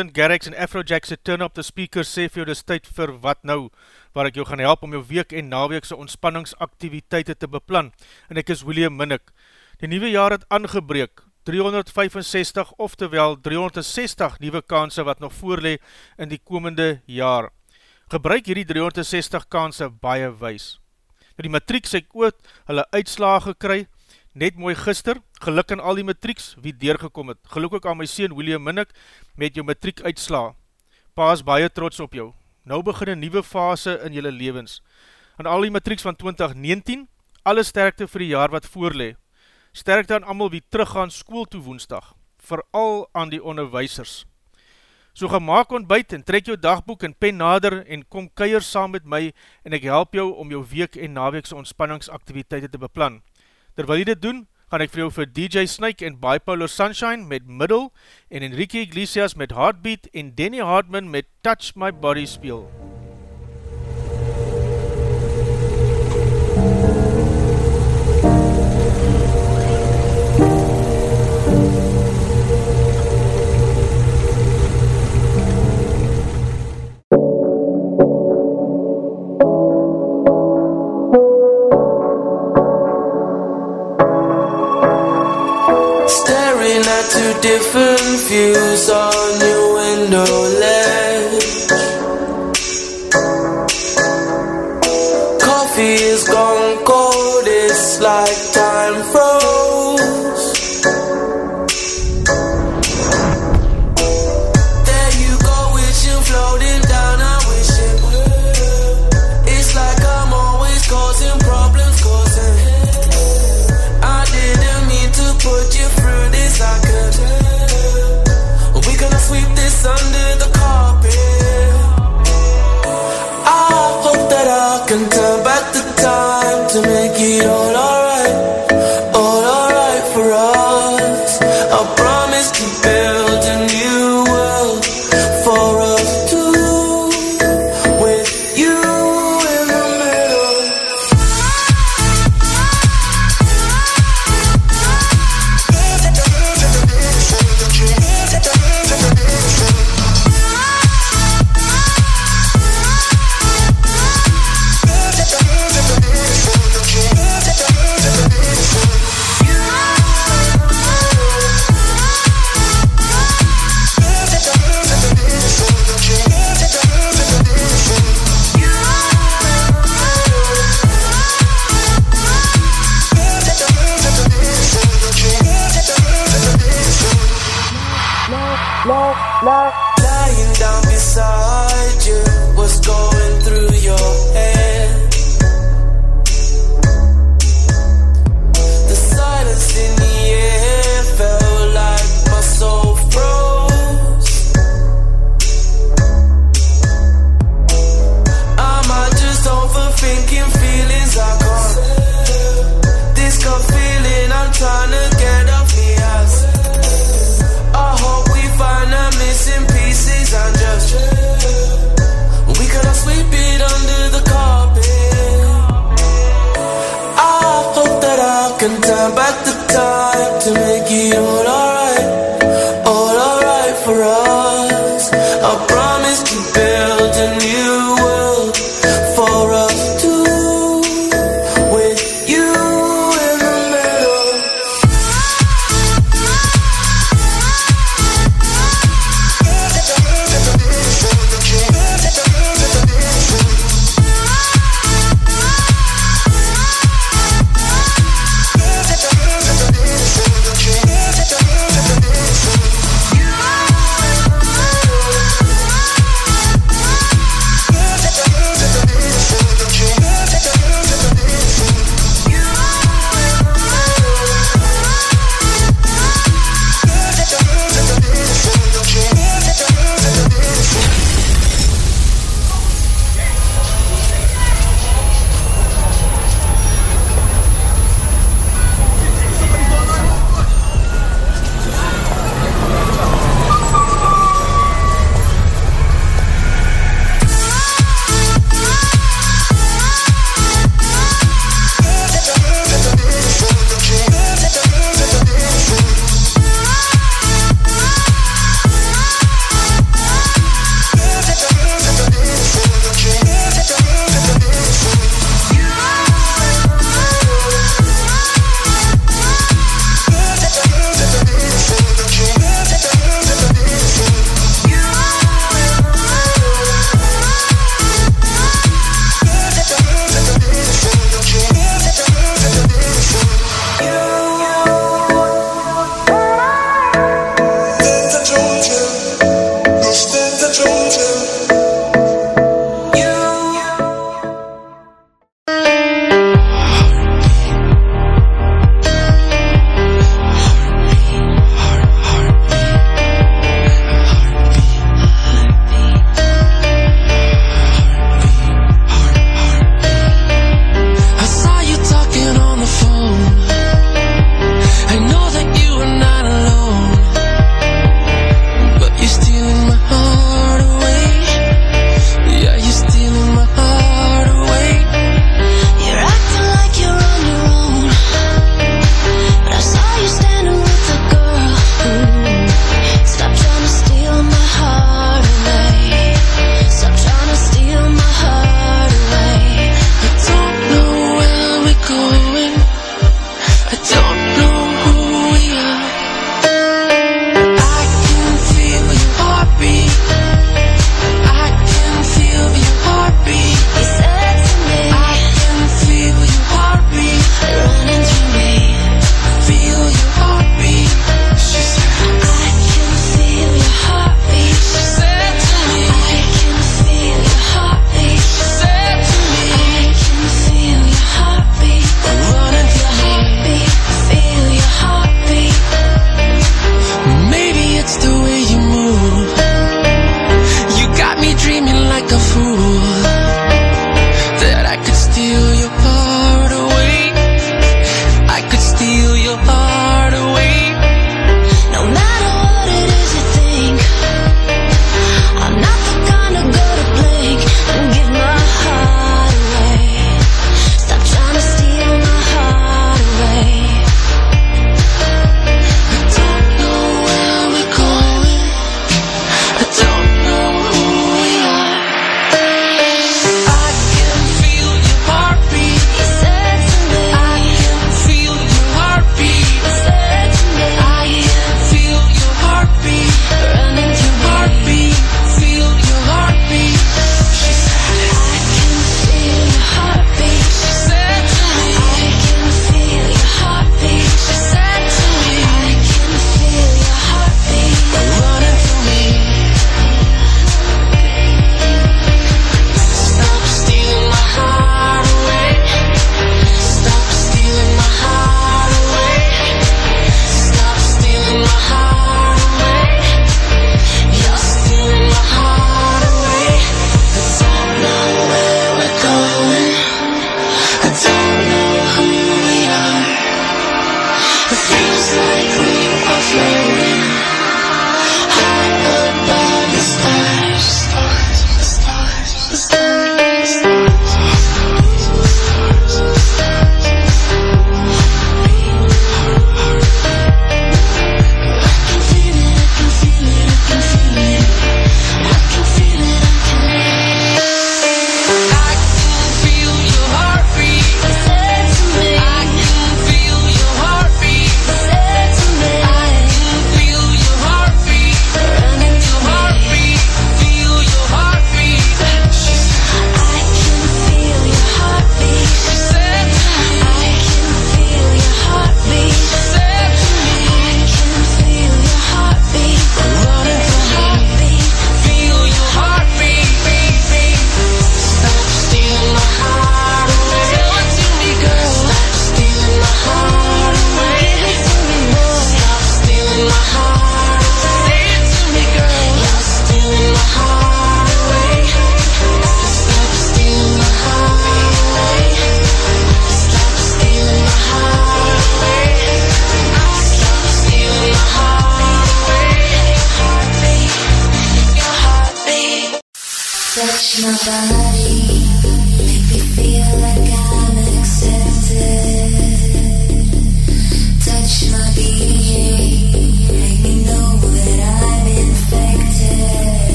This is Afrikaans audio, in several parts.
Martin Garrix en Afrojack se Turn Up The Speaker sê vir jou dis tyd vir Wat Nou, waar ek jou gaan help om jou week en naweekse ontspanningsaktiviteite te beplan, en ek is William Minnick. Die nieuwe jaar het aangebreek, 365, oftewel 360 nieuwe kanse wat nog voorlee in die komende jaar. Gebruik hierdie 360 kanse baie wees. Nou die matrieks het ook hulle uitslaag gekry, net mooi gister, geluk aan al die matrieks wie deurgekom het, geluk ook aan my sien William Minnick met jou matriek uitsla. Pa is baie trots op jou. Nou begin een nieuwe fase in jylle levens. Aan al die matrieks van 2019, alle sterkte vir die jaar wat voorlee. Sterkte aan amal wie teruggaan school toe woensdag, vooral aan die onderwijsers. So gemaak ontbijt en trek jou dagboek en pen nader en kom keier saam met my en ek help jou om jou week en naweekse ontspanningsaktiviteite te beplan. Terwyl jy dit doen, gaan ek vir jou vir DJ Snake en Bipolar Sunshine met Middle en Enrique Iglesias met Heartbeat en Danny Hartman met Touch My Body speel. Staring different views on your window ledge.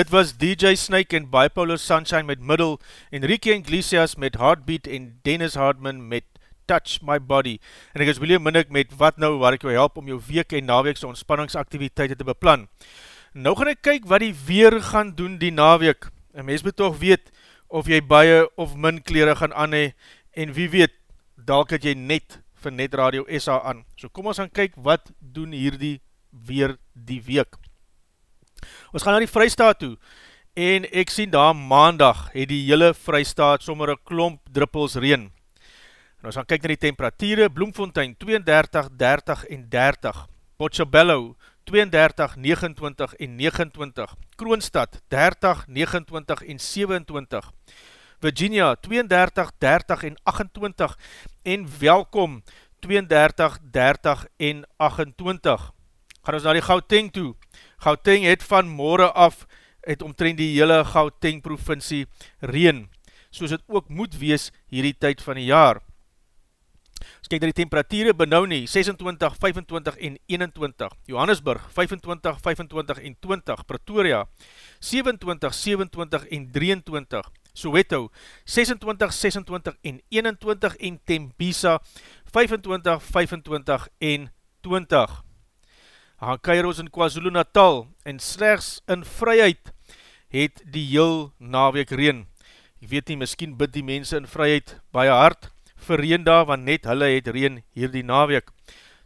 Dit was DJ Snake en Bipolar Sunshine met Middle, Enrique Iglesias met Heartbeat en Dennis Hardman met Touch My Body. En ek is William Minnick met Wat Nou, waar ek jou help om jou week en naweekse ontspanningsaktiviteite te beplan. Nou gaan ek kyk wat die weer gaan doen die naweek. En mens moet toch weet of jy baie of min kleren gaan aanhe en wie weet, dalk het jy net vir Net Radio SA aan. So kom ons gaan kyk wat doen hierdie weer die week. Ons gaan na die vrystaat toe, en ek sien daar maandag het die hele vrystaat sommer een klomp druppels reen. En ons gaan kyk na die temperatuurde, Bloemfontein 32, 30 en 30, Pochabello 32, 29 en 29, Kroonstad 30, 29 en 27, Virginia 32, 30 en 28 en Welkom 32, 30 en 28. Gaan ons na die Gauteng toe, Gauteng het van morgen af het omtrend die hele Gauteng provincie reen, soos het ook moet wees hierdie tyd van die jaar. As kyk na die temperatuurde benauw nie, 26, 25 en 21, Johannesburg 25, 25 en 20, Pretoria 27, 27 en 23, Soweto 26, 26 en 21 en Tembisa 25, 25 en 20. Gaan keir ons in KwaZulu Natal en slechts in vryheid het die heel naweek reen. Ek weet nie, miskien bid die mense in vryheid baie hard vir reen daar, want net hulle het reen hier die naweek.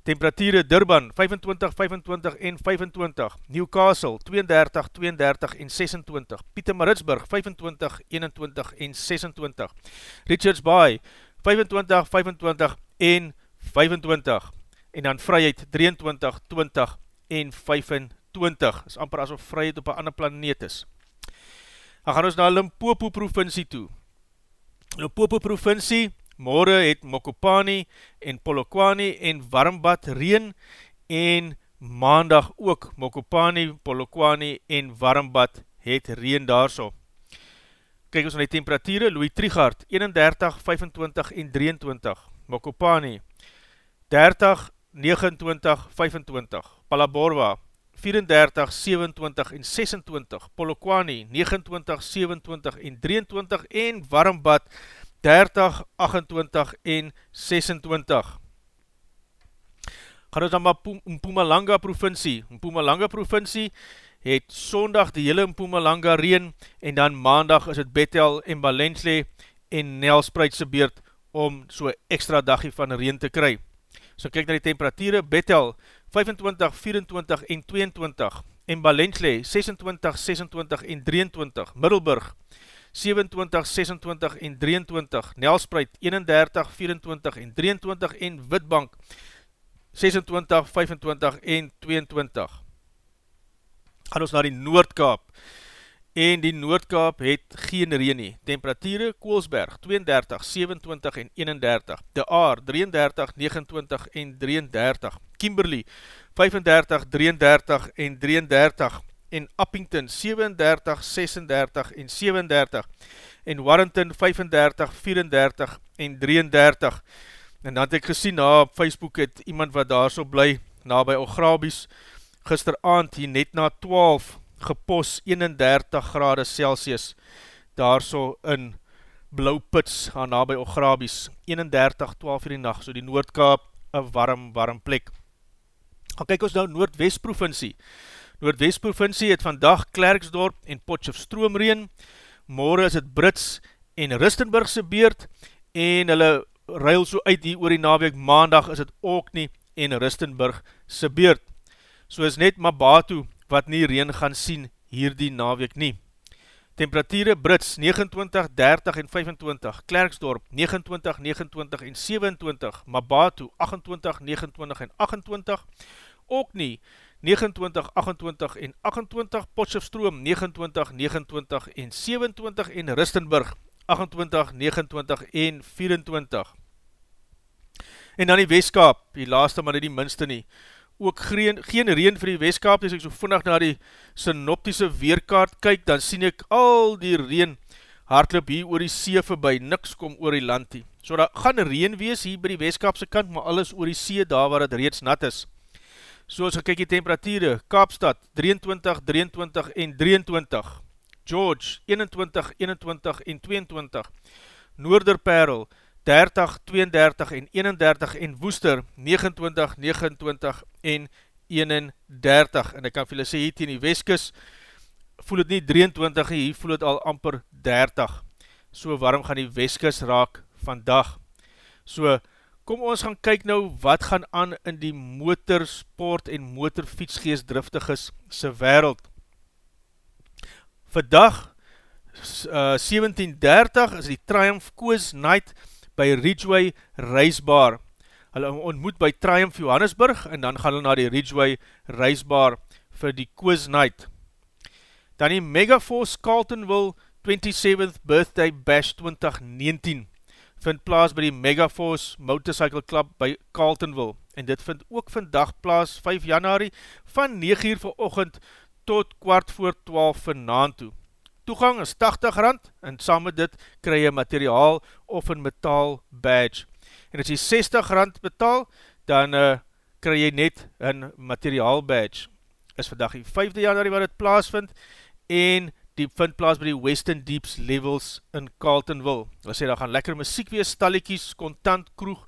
Temperatuur Durban 25, 25 en 25, Newcastle 32, 32 en 26, Pieter Maritsburg 25, 21 en 26, Richards Bay 25, 25 en 25, en dan vryheid 23, 20 en 25, is amper asof vryheid op een ander planeet is. Dan gaan ons na Limpopo provincie toe. Limpopo provincie, morgen het Mokopani en Polokwane en Warmbad reen en maandag ook Mokopani, Polokwane en Warmbad het reen daar so. Kijk ons na die temperatuur, Louis Trigard 31, 25 en 23, Mokopani 30, 29, 25, Palaborwa 34, 27 en 26, Polokwane 29, 27 en 23 en Warmbad 30, 28 en 26. Gaan ons dan maar Mpumalanga provincie. Mpumalanga provincie het sondag die hele Mpumalanga reen en dan maandag is het Bethel en Balensle en Nelspreidse beurt om so extra dagie van reen te kry. So kyk na die temperatuur, Bethel 25, 24 en 22, en Balensle 26, 26 en 23, Middelburg 27, 26 en 23, Nelspreid 31, 24 en 23, en Witbank 26, 25 en 22. Gaan ons na die Noordkaap, en die Noordkaap het geen reen nie. Temperatuur Koolsberg 32, 27 en 31, De Aar 33, 29 en 33, Kimberley 35, 33 en 33, en Uppington 37, 36 en 37, en Warrington 35, 34 en 33, en dan het ek gesien na op Facebook het iemand wat daar so bly, na by Ograbies, gisteravond hier net na 12, gepos 31 grade Celsius daar so in Blauwpits aan na by Ograbies 31, 12 uur die nacht, so die Noordkaap een warm, warm plek. Gaan kyk ons nou Noordwest provincie. Noordwest provincie het vandag Klerksdorp en Potjofstroom reen, morgen is het Brits en Ristenburgse beurt en hulle ruil so uit hier oor die naweek, maandag is het ook nie en Ristenburgse beurt. So is net Mabatu wat nie reen gaan sien hier die naweek nie. Temperatuur Brits 29, 30 en 25, Klerksdorp 29, 29 en 27, Mabatu 28, 29 en 28, ook nie 29, 28 en 28, Potjofstroom 29, 29 en 27 en Ristenburg 28, 29 en 24. En dan die Westkaap, die laaste maar die minste nie, ook geen, geen reen vir die weeskaap, as ek so vannig na die synoptiese weerkaart kyk, dan sien ek al die reen hardloop hier oor die see voorbij, niks kom oor die land hier. So daar gaan reen wees hier by die weeskaapse kant, maar alles oor die see daar waar het reeds nat is. So as ek kyk die temperatuurde, Kaapstad 23, 23 en 23, George 21, 21 en 22, Noorderperl 30, 32 en 31 en Woester 29, 29 en 31 en ek kan vir julle sê hier teen die Weskus voel het nie 23 nie, hier voel het al amper 30 so waarom gaan die Weskus raak vandag? So kom ons gaan kyk nou wat gaan aan in die motorsport en motorfietsgeest driftiges se wereld vandag uh, 1730 is die Triumph Coast Night by Ridgeway Reisbaar. Hulle ontmoet by Triumph Johannesburg en dan gaan hulle na die Ridgeway Reisbaar vir die Quiz Night. Dan die Megaforce Carltonville 27th Birthday Bash 2019 vind plaas by die Megaforce Motorcycle Club by Carltonville en dit vind ook vandag plaas 5 januari van 9 uur vir ochend tot kwart voor 12 vir naand toe. Toegang is 80 rand en saam met dit kry jy materiaal of een metaal badge. En as jy 60 rand betaal, dan uh, kry jy net een materiaal badge. Is vandag die 5de januari waar dit plaas vind en die vind plaas by die Western Deeps Levels in Carltonville. Hulle sê, daar gaan lekker muziek wees, stalliekies, kontant, kroeg,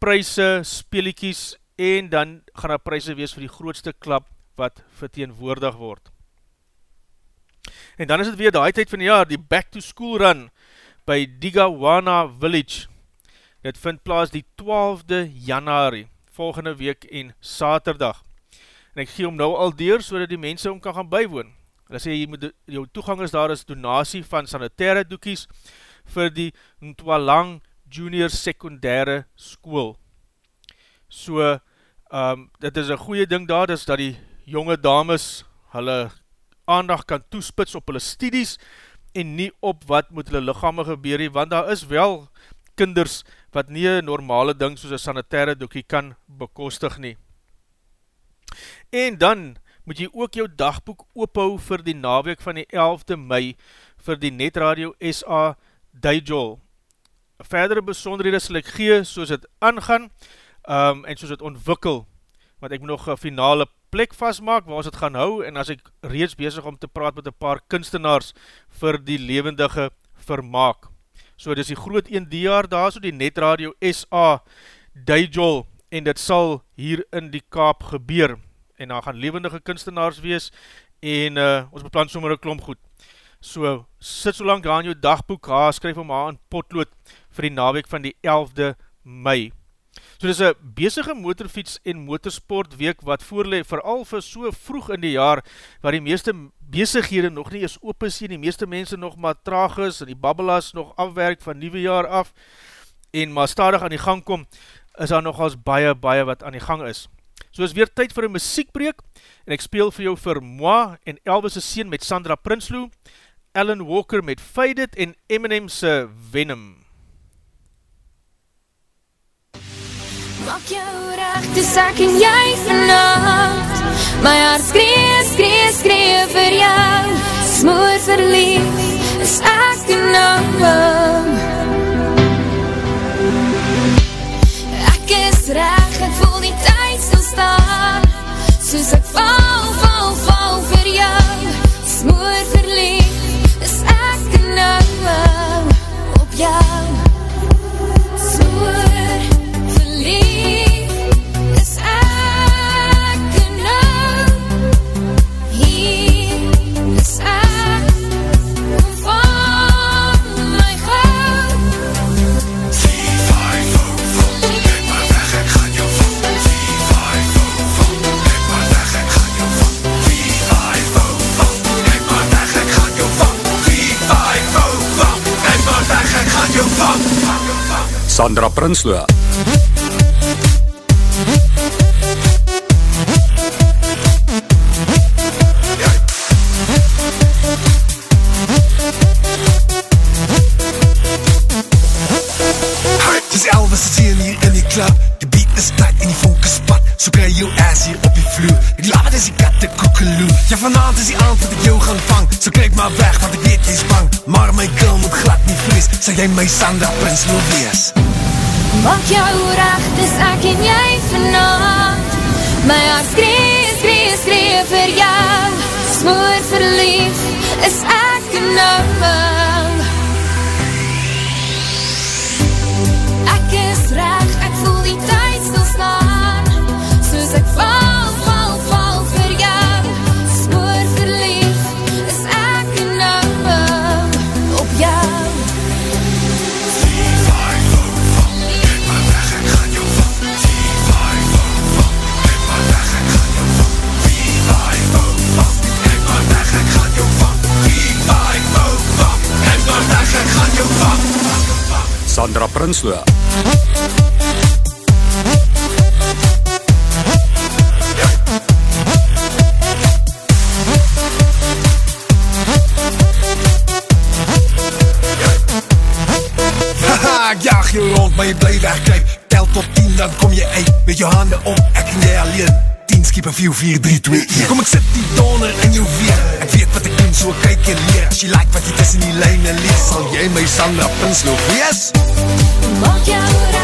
prijse, speeliekies en dan gaan daar prijse wees vir die grootste klap wat verteenwoordig word. En dan is het weer die tyd van die jaar, die back to school run by Digawana Village. Dit vind plaas die 12de januari, volgende week en saterdag. En ek gee om nou al deur, so die mense om kan gaan bywoon. Hulle sê, jy moet, jou toegang is daar is donatie van sanitaire doekies vir die Ntwalang Junior Secundaire School. So, um, dit is een goeie ding daar, is dat die jonge dames hulle aandag kan toespits op hulle studies en nie op wat moet hulle lichame gebeur nie, want daar is wel kinders wat nie een normale ding soos een sanitaire doekie kan bekostig nie. En dan moet jy ook jou dagboek oophou vir die naweek van die 11de mei vir die Netradio SA Dijol. Verdere besonderhede sal ek gee soos het aangaan um, en soos het ontwikkel, want ek moet nog een finale plek vastmaak waar ons het gaan hou en as ek reeds bezig om te praat met een paar kunstenaars vir die levendige vermaak. So dit is die groot 1 jaar daar, so die Netradio SA Dijol en dit sal hier in die Kaap gebeur en daar gaan levendige kunstenaars wees en uh, ons beplan sommer een klomp goed. So sit so lang daar in jou dagboek, ha, skryf om haar in potlood vir die naweek van die 11de mei. So dit is een bezige motorfiets en motorsport week wat voorlee vooral vir so vroeg in die jaar waar die meeste bezighede nog nie is open sien, die meeste mense nog maar traag is en die babbelas nog afwerk van nieuwe jaar af en maar stadig aan die gang kom, is daar nog als baie, baie wat aan die gang is. So is weer tyd vir een muziekbreek en ek speel vir jou vir Moi en Elvis' sien met Sandra Prinsloo, Alan Walker met Faded en Eminem's Venom. Maak jou recht, dis ek en jy vannacht My hart skree, skree, skree vir jou. Smoor verlief, is ek en nou Ek is recht, ek voel die tyd stil staan. Soos ek val, val, val vir jou. Smoor verlief, is ek en nou Sandra Prinsloo. Elvis hier in klub. As die katte koekeloe. Ja vanaand is die aand wat ek jou gaan vang. So kyk maar weg want ek weet jy's bang. Maar my girl moet glad nie vrees. Sê jy my Sandra Prinsloo wees. Maak jou recht, dis ek en jy vanavond My hart skree, skree, skree vir jou Smoor verlief, is ek en nou Ek is recht, Sandra Prinsloo. Ek jag jou rond, maar jy bly wegkruip. Tel tot 10, dan kom jy uit. Met jou hande op, ek en jy alleen. 10 skiep 'n 4 4 3 2 1. Kom ek sit die donder in jou weer. Ek doen, so kyk en leer. As jy like wat jy tussen die lyne lees, sal jy my Sandra Prinsloo wees. Maak jou recht,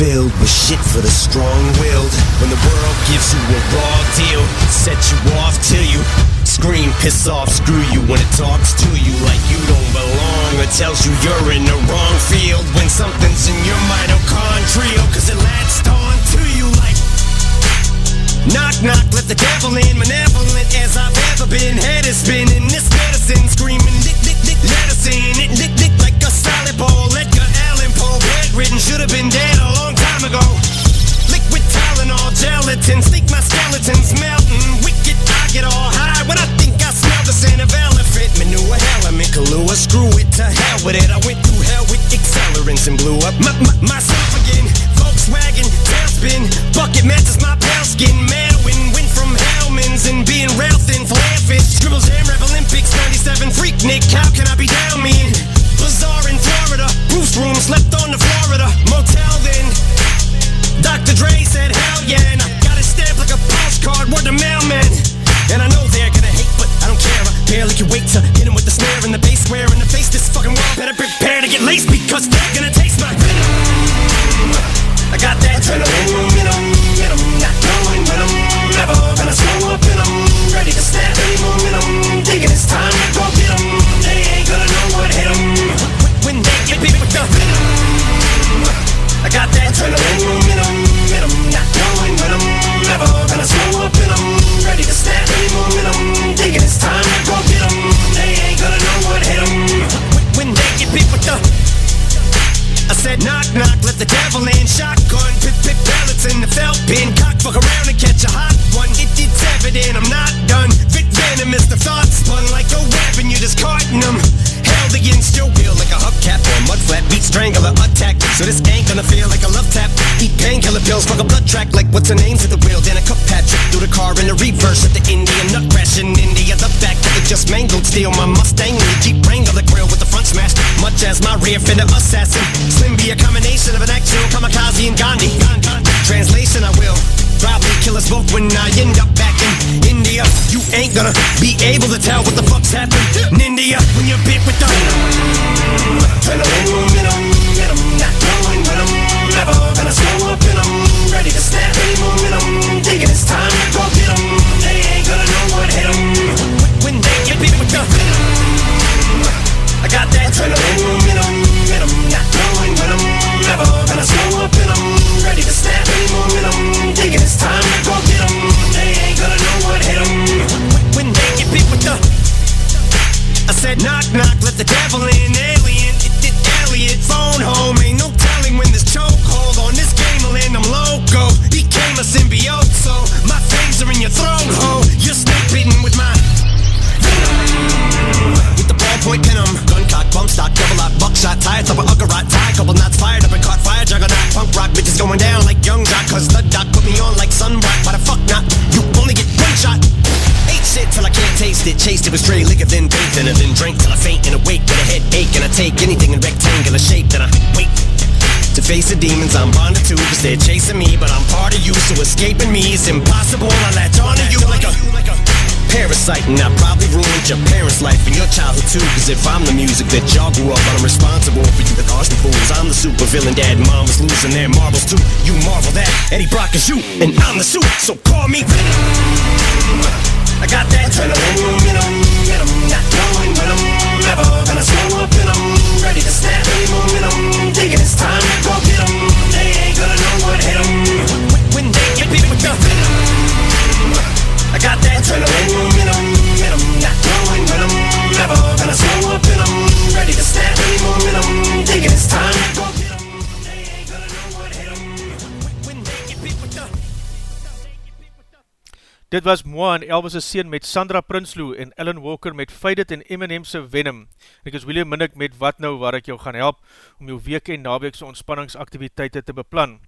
filled with shit for the strong-willed. When the world gives you a raw deal, set you off till you scream, piss off, screw you when it talks to you like you don't belong or tells you you're in the wrong field when something's in your mitochondrial cause it latched on to you like Knock, knock, let the devil in, malevolent as I've ever been. Head is spinning, this medicine screaming, dick, dick, dick, let in. It dick, dick like a solid ball. Edgar Allan Poe, bedridden, should have been dead a long time ago. Liquid Tylenol, gelatin, sneak my skeletons melting. Wicked, I get all high when I think I smell the scent of elephant manure. Element Kahlua, screw it to hell with it. I went through hell with accelerants and blew up my, my, myself again. Volkswagen, tailspin, bucket matches my pale skin. Madwin, went from Hellman's and being rail thin, flare fish. Scribbles Jam Rap Olympics, 97 freak Nick. How can I be down mean? Bazaar in Florida, Bruce room, slept on the Florida motel then. Dr. Dre said, hell yeah, and I got it stamped like a postcard, word to mailman. And I know they're gonna hate, but I don't care. I barely can wait to hit him with the snare and the bass square in the face. This fucking world better prepare to get laced because they're gonna taste my venom. I got that adrenaline in 'em, in 'em, not knowing when I'm never gonna slow up in 'em. Ready to snap any momentum, thinking it's time to go get 'em. They ain't gonna know what hit 'em when they get beat with the venom. I got that adrenaline So this ain't gonna feel like a love tap Eat painkiller pills, fuck a blood track Like what's her name's at the wheel Then a cup Patrick through the car in the reverse At the Indian nut crash in India The back of it just mangled Steal my Mustang and the Jeep Wrangler grill with the front smashed Much as my rear fender assassin Slim be a combination of an actual kamikaze and Gandhi. Translation, I will probably kill us both when I end up back in India. You ain't gonna be able to tell what the fuck's happened in India when you're bit with the face the demons I'm bonded to Cause they're chasing me But I'm part of you So escaping me is impossible. I latch on to you like a Parasite and I probably ruined your parents' life and your childhood too Cause if I'm the music that y'all grew up on I'm responsible for you. The Austin fools I'm the super villain dad and mom was losing their marbles too. You marvel that Eddie Brock is you And I'm the suit So call me Venom. I got that adrenaline momentum, momentum Not knowing when never gonna slow up in 'em Ready to snap any momentum Thinking it's time. To go get 'em Dit was Moa en Elvis' sien met Sandra Prinsloo en Ellen Walker met Faded en Eminem's Venom. Ek is William Minnick met Wat Nou waar ek jou gaan help om jou week en naweekse ontspanningsaktiviteite te beplan.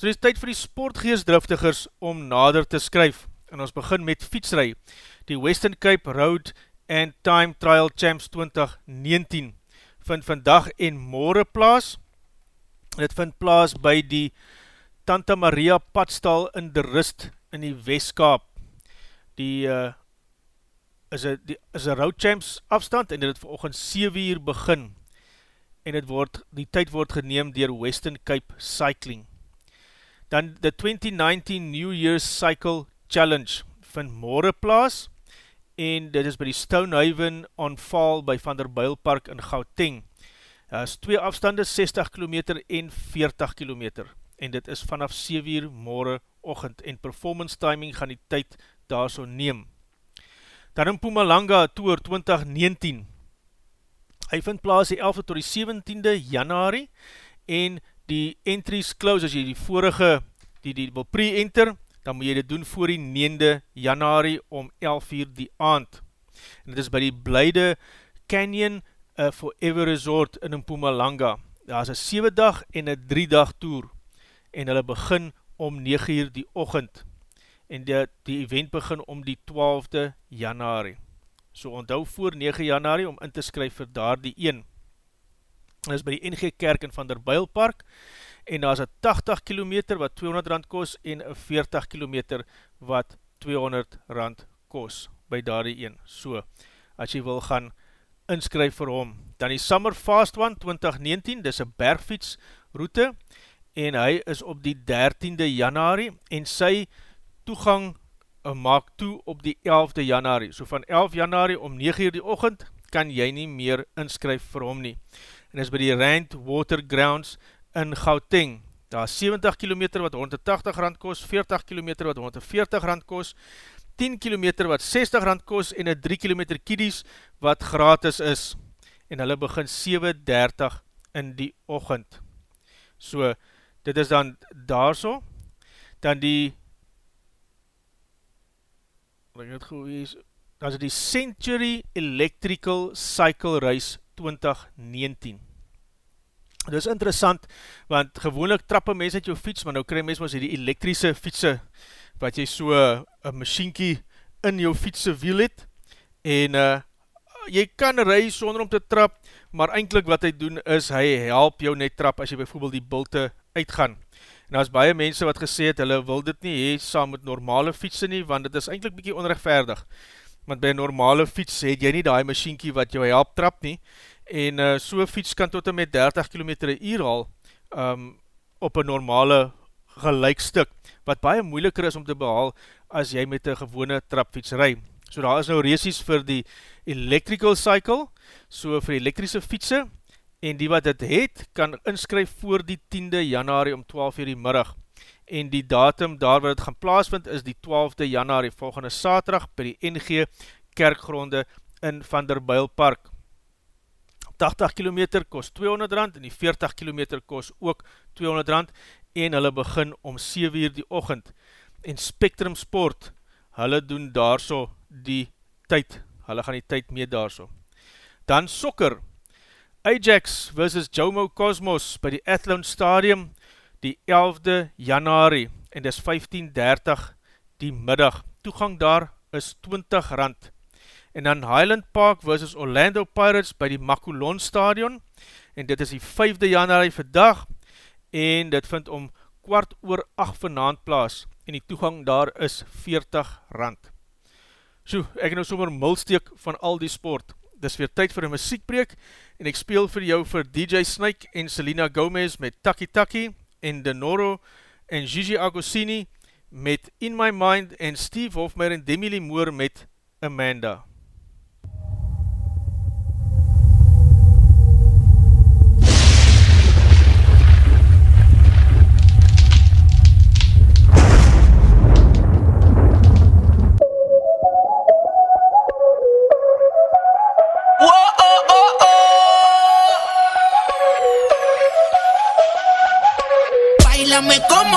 So dit is tyd vir die sportgeestdriftigers om nader te skryf en ons begin met fietsry. Die Western Cape Road and Time Trial Champs 2019 vind vandag en morgen plaas. Dit vind plaas by die Tanta Maria Padstal in de Rust in die Westkaap die uh, is een road champs afstand en dit het vir oogend 7 uur begin en het word, die tyd word geneem dier Western Cape Cycling. Dan the 2019 New Year's Cycle Challenge vind morgen plaas en dit is by die Stonehaven on Fall by Van der Builpark in Gauteng. Daar is twee afstande, 60 km en 40 km en dit is vanaf 7 uur morgen ochend en performance timing gaan die tyd daar so neem. Dan in Pumalanga Tour 2019 hy vind plaas die 11 tot die 17de januari en die entries close, as jy die vorige die, die wil pre-enter, dan moet jy dit doen voor die 9de januari om 11 uur die aand. En dit is by die Blijde Canyon uh, Forever Resort in Mpumalanga. Daar is een 7 dag en een 3 dag tour en hulle begin om 9 uur die ochend en die, die event begin om die 12de januari. So onthou voor 9 januari om in te skryf vir daar die 1. Dit is by die NG Kerk in Van der Builpark en daar is een 80 km wat 200 rand kos en een 40 km wat 200 rand kos by daar die 1. So, as jy wil gaan inskryf vir hom. Dan die Summer Fast One 2019, dit is een bergfiets route en hy is op die 13de januari en sy toegang uh, maak toe op die 11de januari. So van 11 januari om 9 uur die ochend kan jy nie meer inskryf vir hom nie. En is by die Rand Water Grounds in Gauteng. Daar is 70 km wat 180 rand kost, 40 km wat 140 rand kost, 10 km wat 60 rand kost en een 3 km kiddies wat gratis is. En hulle begin 7.30 in die ochend. So, dit is dan daar so, dan die dan is die Century Electrical Cycle Race 2019 dit is interessant, want gewoonlik trappe mens uit jou fiets, maar nou krij mens ons die elektrische fietsen, wat jy so een machienkie in jou fietse wiel het, en uh, jy kan rij sonder om te trap, maar eindelijk wat hy doen is, hy help jou net trap, as jy bijvoorbeeld die bulte uitgaan. En as baie mense wat gesê het, hulle wil dit nie hee, saam met normale fietsen nie, want dit is eindelijk bykie onrechtvaardig, want by normale fiets het jy nie die machienkie wat jou help trap nie, en uh, so fiets kan tot en met 30 km uur al um, op een normale gelijkstuk, wat baie moeiliker is om te behaal as jy met een gewone trapfiets rij. So daar is nou reesies vir die electrical cycle, so vir elektrische fietsen, en die wat dit het, kan inskryf voor die 10de januari om 12 uur die middag. En die datum daar waar het gaan plaasvind is die 12de januari volgende saterdag by die NG kerkgronde in Van der Buil Park. 80 km kost 200 rand en die 40 km kost ook 200 rand en hulle begin om 7 uur die ochend en Spectrum Sport hulle doen daar so die tyd, hulle gaan die tyd mee daar so. Dan sokker, Ajax versus Jomo Cosmos by die Athlone Stadium die 11de januari en dis 15.30 die middag. Toegang daar is 20 rand en dan Highland Park versus Orlando Pirates by die Makulon Stadion, en dit is die 5de januari vandag, en dit vind om kwart oor 8 vanavond plaas, en die toegang daar is 40 rand. So, ek nou sommer mulsteek van al die sport. Dit is weer tyd vir een muziekbreek, en ek speel vir jou vir DJ Snake en Selena Gomez met Taki Taki, en Denoro en Gigi Agosini met In My Mind, en Steve Hofmeyer en Demi Lee Moore met Amanda.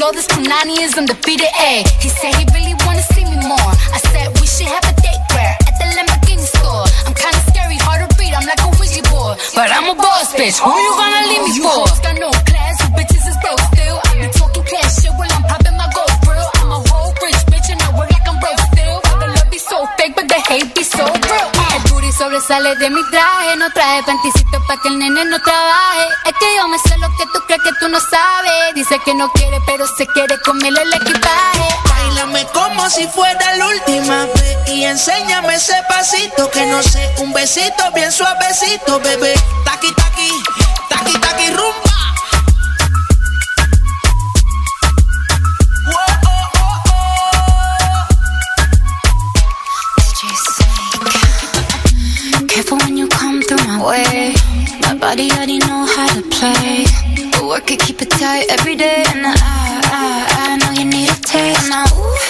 Know, this Punani is undefeated. Ayy, he said he really wanna see me more. I said we should have a date where at the Lamborghini store. I'm kinda scary, hard to read. I'm like a Ouija board, but I'm a boss bitch. Who you gonna leave me for? You Got no class, you bitches is broke still. I be talking cash shit while I'm popping my gold grill. I'm a whole rich bitch and I work like I'm broke still. The love be so fake, but the hate be so real. Sobresale de mi traje, no traje panticito pa' que el nene no trabaje. Es que yo me sé lo que tú crees que tú no sabes. Dice que no quiere, pero se quiere comerle el equipaje. Bailame como si fuera la última vez y enséñame ese pasito que no sé, un besito bien suavecito, bebé. Taqui taqui, taqui taqui rumba. Whoa. Careful when you come through my way. My body already know how to play. Work it, keep it tight every day. And I, I, I know you need a taste. Now, ooh,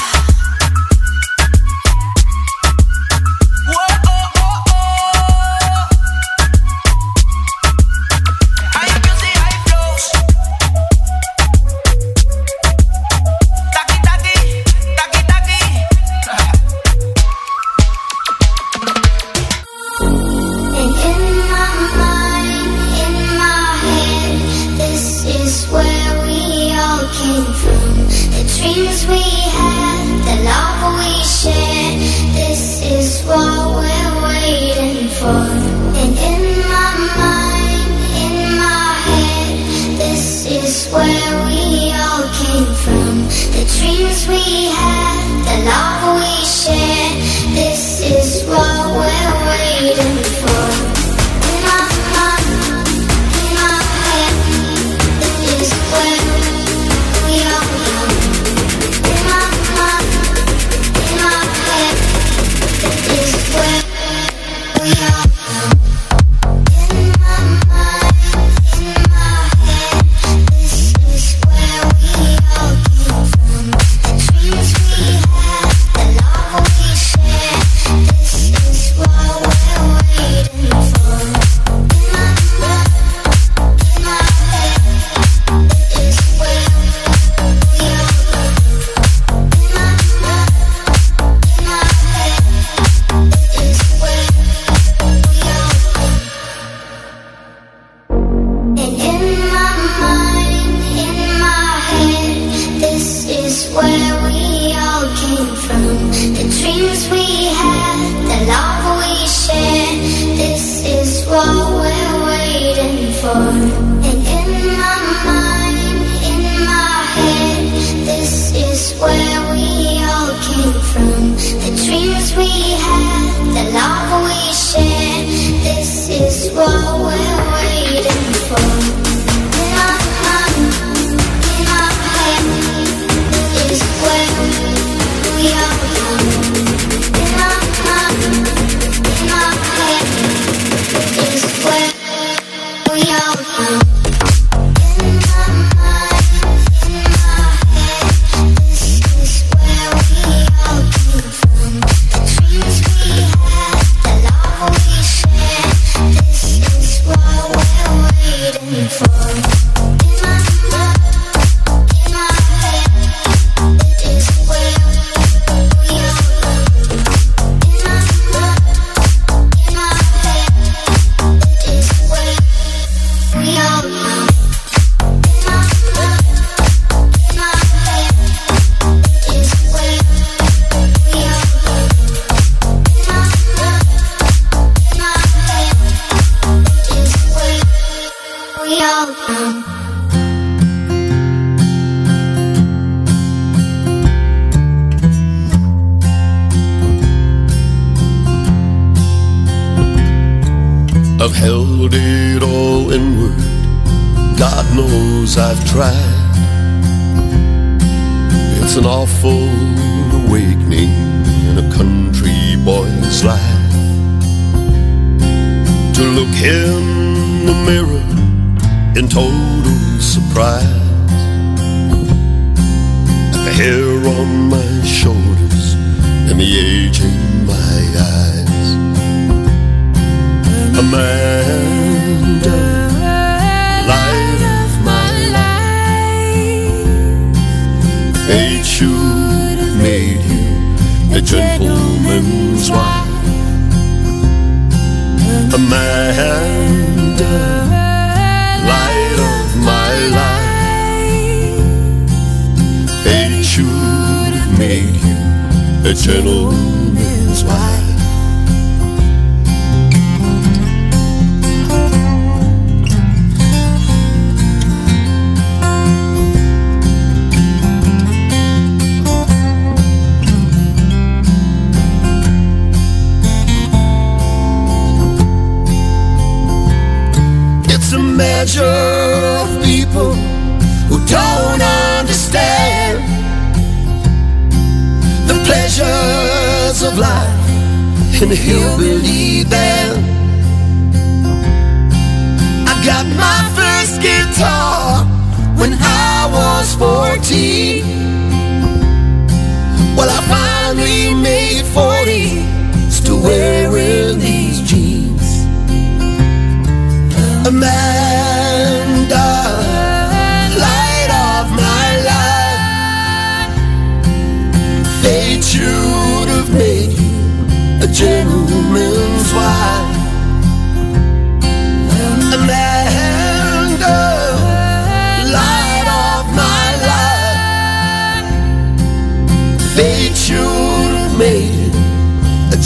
in a hillbilly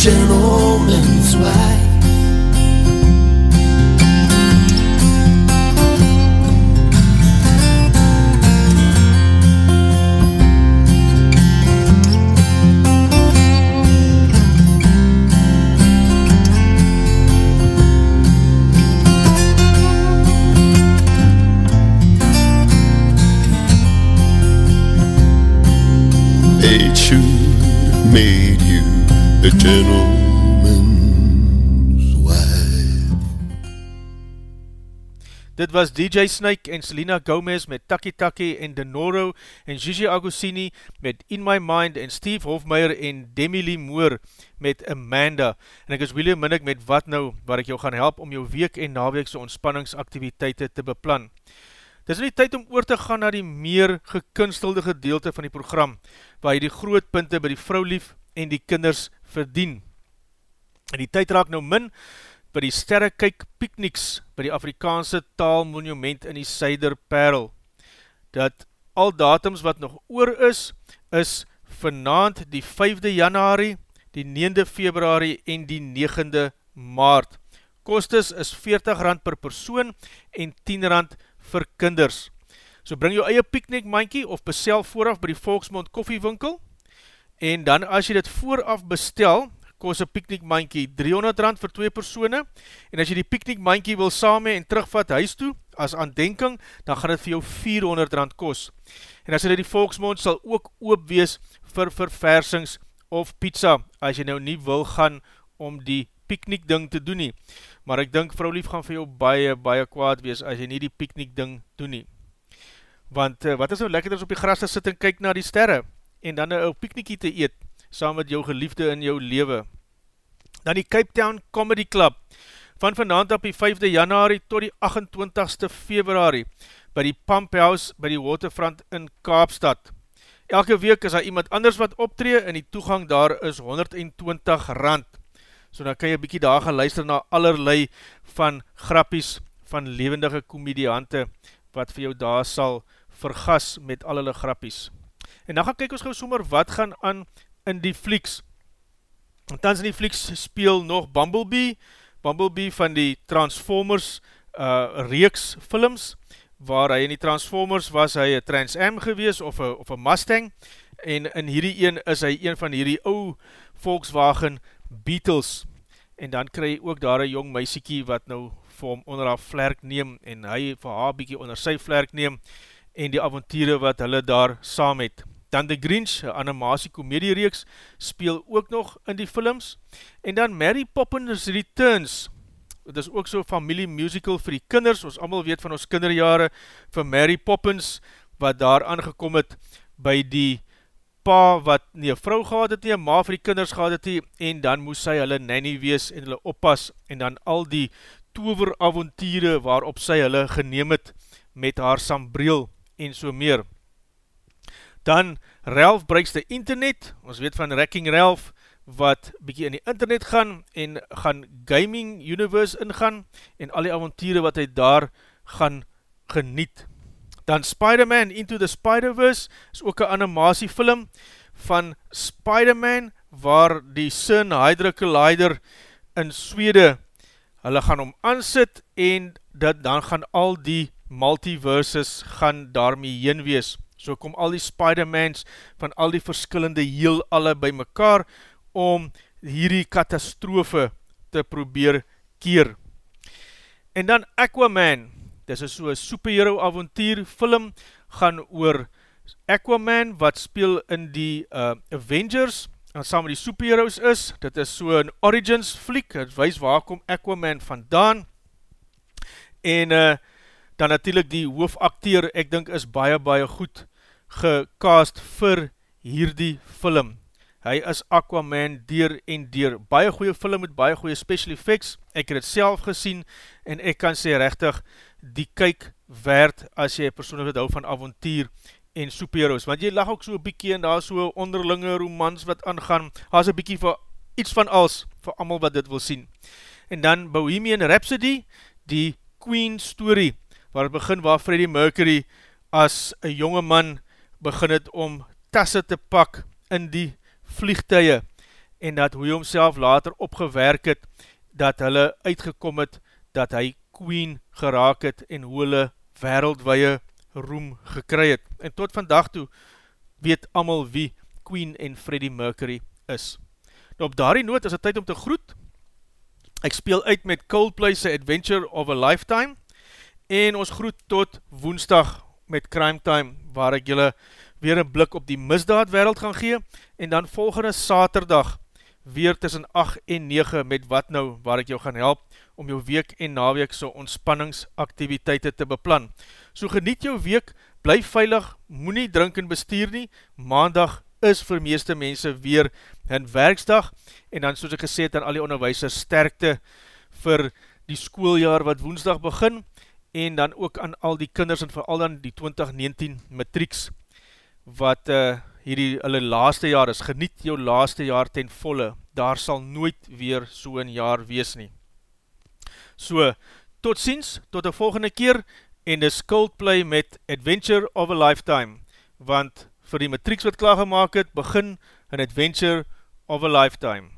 a gentleman's was DJ Snake en Selena Gomez met Taki Taki en Denoro en Gigi Agostini met In My Mind en Steve Hofmeyer en Demi Lee Moore met Amanda. En ek is William Minnick met Wat Nou, waar ek jou gaan help om jou week en naweekse ontspanningsaktiviteite te beplan. Dit is nie tyd om oor te gaan na die meer gekunstelde gedeelte van die program, waar jy die groot punte by die vrouwlief en die kinders verdien. En die tyd raak nou min by die sterrekyk pikniks by die Afrikaanse taalmonument in die Suiderperl. Dat al datums wat nog oor is, is vanavond die 5de januari, die 9de februari en die 9de maart. Kostes is 40 rand per persoon en 10 rand vir kinders. So bring jou eie piknik mankie of besel vooraf by die Volksmond koffiewinkel en dan as jy dit vooraf bestel, kost een piknik mankie 300 rand vir twee persone en as jy die piknik mankie wil saam en terugvat huis toe as aandenking, dan gaan dit vir jou 400 rand kost. En as jy die Volksmond sal ook oop wees vir verversings of pizza, as jy nou nie wil gaan om die piknik ding te doen nie maar ek dink vrou lief gaan vir jou baie, baie kwaad wees as jy nie die piknik ding doen nie. Want uh, wat is nou lekker as op die gras te sit en kyk na die sterre en dan een piknikie te eet saam met jou geliefde in jou lewe. Dan die Cape Town Comedy Club van vanavond op die 5de januari tot die 28ste februari by die Pump House by die Waterfront in Kaapstad. Elke week is daar iemand anders wat optree en die toegang daar is 120 rand so dan kan jy bykie daar gaan luister na allerlei van grappies van levendige komediante wat vir jou daar sal vergas met al hulle grappies. En dan gaan kyk ons gauw sommer wat gaan aan in die flieks. En tans in die flieks speel nog Bumblebee, Bumblebee van die Transformers uh, reeks films, waar hy in die Transformers was hy een Trans Am gewees of een, of een Mustang, en in hierdie een is hy een van hierdie ou Volkswagen Beatles, en dan krij ook daar een jong meisiekie wat nou vir hom onder haar vlerk neem, en hy vir haar bykie onder sy vlerk neem, en die avontiere wat hulle daar saam het. Dan The Grinch, een animatie komediereeks, speel ook nog in die films, en dan Mary Poppins Returns, het is ook so familie musical vir die kinders, ons allemaal weet van ons kinderjare, vir Mary Poppins, wat daar aangekom het, by die pa wat nie een vrou gehad het nie, een ma vir die kinders gehad het nie, en dan moes sy hulle nanny wees en hulle oppas, en dan al die toveravontiere waarop sy hulle geneem het met haar sambreel en so meer. Dan Ralph breaks the internet, ons weet van Wrecking Ralph, wat bykie in die internet gaan en gaan gaming universe ingaan en al die avontiere wat hy daar gaan geniet. Dan Spider-Man Into the Spider-Verse is ook een animatiefilm van Spider-Man waar die Sun Hydra Collider in Swede hulle gaan om aansit en dat dan gaan al die multiverses gaan daarmee heen wees. So kom al die Spider-Mans van al die verskillende heel alle by mekaar om hierdie katastrofe te probeer keer. En dan Aquaman, dis is so'n superhero avontuur film, gaan oor Aquaman, wat speel in die uh, Avengers, en saam met die superheroes is, dit is so'n origins fliek, het wees waar kom Aquaman vandaan, en uh, dan natuurlijk die hoofakteer, ek dink is baie baie goed gecast vir hierdie film. Hy is Aquaman dier en dier, baie goeie film met baie goeie special effects, ek het het self gesien, en ek kan sê rechtig, die kyk werd as jy persoon wat hou van avontuur en superheroes, want jy lag ook so bykie en daar so onderlinge romans wat aangaan, daar is een bykie vir iets van als, vir amal wat dit wil sien. En dan Bohemian Rhapsody, die Queen story, waar het begin waar Freddie Mercury as een jonge man begin het om tasse te pak in die vliegtuie en dat hoe homself later opgewerk het, dat hulle uitgekom het, dat hy queen geraak het en hoe hulle wereldwaie roem gekry het. En tot vandag toe weet amal wie Queen en Freddie Mercury is. Nou op daardie noot is het tyd om te groet. Ek speel uit met Coldplay's Adventure of a Lifetime en ons groet tot woensdag met Crime Time waar ek julle weer een blik op die misdaad wereld gaan gee. En dan volgende saterdag weer tussen 8 en 9 met wat nou waar ek jou gaan help om jou week en naweek so ontspanningsaktiviteite te beplan. So geniet jou week, bly veilig, moet nie drink en bestuur nie, maandag is vir meeste mense weer hun werksdag, en dan soos ek gesê het aan al die onderwijsers, sterkte vir die schooljaar wat woensdag begin, en dan ook aan al die kinders en vooral dan die 2019 matrieks, wat uh, hierdie hulle laaste jaar is, geniet jou laaste jaar ten volle, daar sal nooit weer so een jaar wees nie. So, tot ziens, tot die volgende keer, en dis Coldplay met Adventure of a Lifetime, want vir die matrieks wat klaargemaak het, begin een Adventure of a Lifetime.